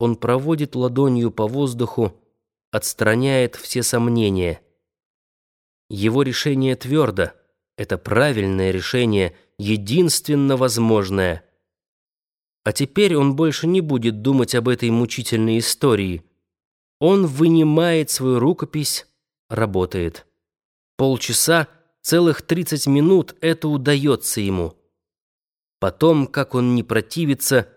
Он проводит ладонью по воздуху, отстраняет все сомнения. Его решение твердо. Это правильное решение, единственно возможное. А теперь он больше не будет думать об этой мучительной истории. Он вынимает свою рукопись, работает. Полчаса, целых тридцать минут это удается ему. Потом, как он не противится,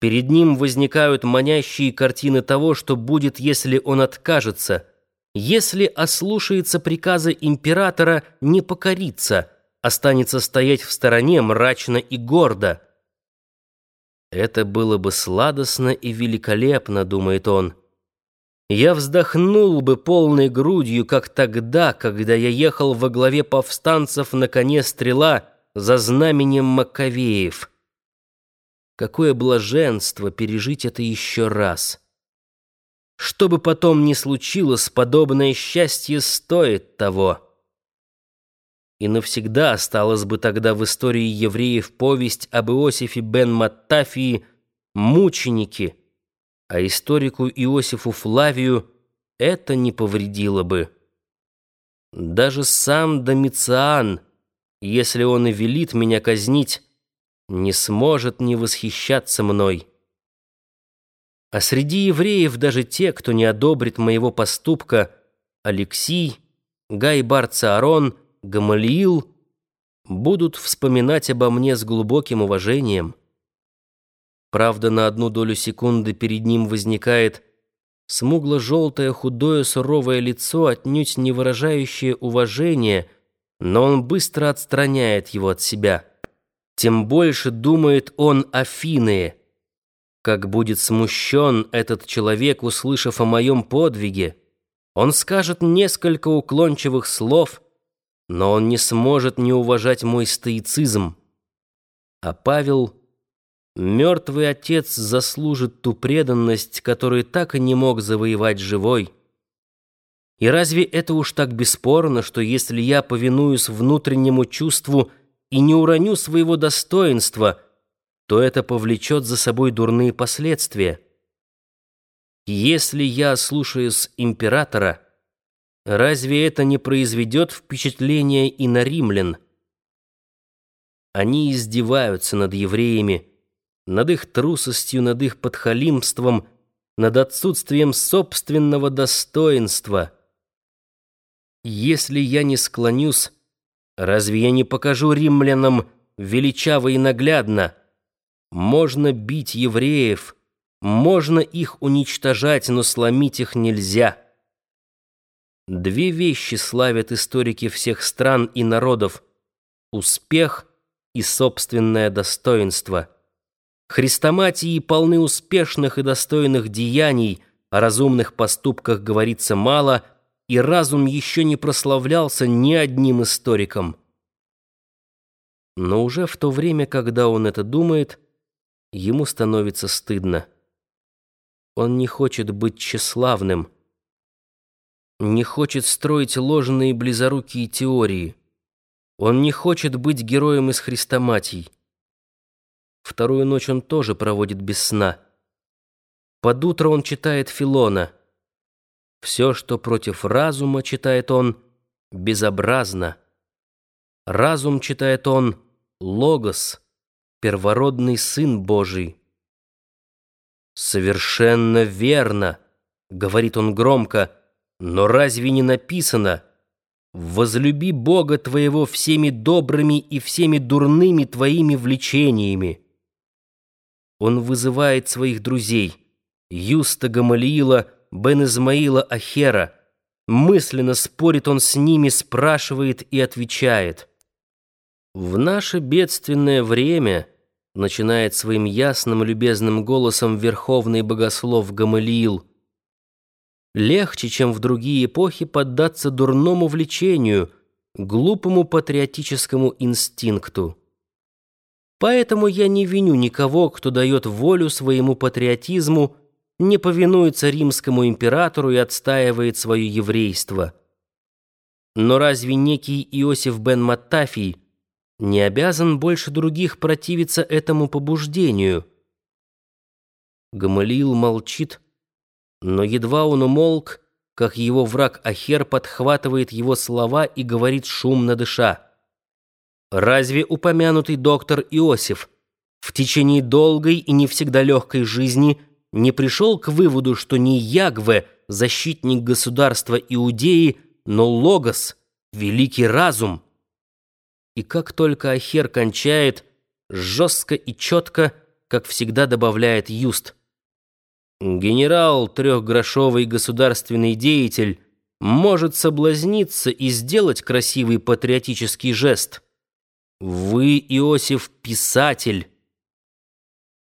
перед ним возникают манящие картины того, что будет, если он откажется, если ослушается приказа императора не покориться, останется стоять в стороне мрачно и гордо. Это было бы сладостно и великолепно, думает он. Я вздохнул бы полной грудью, как тогда, когда я ехал во главе повстанцев на коне стрела за знаменем Маковеев. Какое блаженство пережить это еще раз. Что бы потом ни случилось, подобное счастье стоит того. И навсегда осталась бы тогда в истории евреев повесть об Иосифе бен Маттафии «Мученики», а историку Иосифу Флавию это не повредило бы. Даже сам Домициан, если он и велит меня казнить, не сможет не восхищаться мной. А среди евреев даже те, кто не одобрит моего поступка, Алексий, Гай Бар-Цаарон, Гамалиил, будут вспоминать обо мне с глубоким уважением. Правда, на одну долю секунды перед ним возникает смугло-желтое, худое, суровое лицо, отнюдь не выражающее уважения, но он быстро отстраняет его от себя. Тем больше думает он о Финее. Как будет смущен этот человек, услышав о моем подвиге. Он скажет несколько уклончивых слов, но он не сможет не уважать мой стоицизм. А Павел Мертвый отец заслужит ту преданность, которую так и не мог завоевать живой. И разве это уж так бесспорно, что если я повинуюсь внутреннему чувству и не уроню своего достоинства, то это повлечет за собой дурные последствия? Если я слушаюсь императора, разве это не произведет впечатления и на римлян? Они издеваются над евреями, над их трусостью, над их подхалимством, над отсутствием собственного достоинства. Если я не склонюсь, разве я не покажу римлянам величаво и наглядно? Можно бить евреев, можно их уничтожать, но сломить их нельзя. Две вещи славят историки всех стран и народов — успех и собственное достоинство — Хрестоматии полны успешных и достойных деяний, о разумных поступках говорится мало, и разум еще не прославлялся ни одним историком. Но уже в то время, когда он это думает, ему становится стыдно. Он не хочет быть тщеславным, не хочет строить ложные близорукие теории. Он не хочет быть героем из хрестоматий. Вторую ночь он тоже проводит без сна. Под утро он читает Филона. Все, что против разума, читает он, безобразно. Разум, читает он, логос, первородный Сын Божий. «Совершенно верно», — говорит он громко, — «но разве не написано?» «Возлюби Бога твоего всеми добрыми и всеми дурными твоими влечениями». Он вызывает своих друзей Юста Гамалиила, Бен Измаила Ахера. Мысленно спорит он с ними, спрашивает и отвечает. В наше бедственное время начинает своим ясным любезным голосом верховный богослов Гамалиил. Легче, чем в другие эпохи, поддаться дурному влечению, глупому патриотическому инстинкту. Поэтому я не виню никого, кто дает волю своему патриотизму, не повинуется римскому императору и отстаивает свое еврейство. Но разве некий Иосиф бен Маттафий не обязан больше других противиться этому побуждению – Гамалиил молчит, но едва он умолк, как его враг Ахер подхватывает его слова и говорит шумно дыша. «Разве упомянутый доктор Иосиф в течение долгой и не всегда легкой жизни не пришел к выводу, что не Ягве, защитник государства Иудеи, но Логос, великий разум?» И как только Ахер кончает, жестко и четко, как всегда добавляет Юст – Генерал, трехгрошовый государственный деятель, может соблазниться и сделать красивый патриотический жест. Вы, Иосиф, писатель,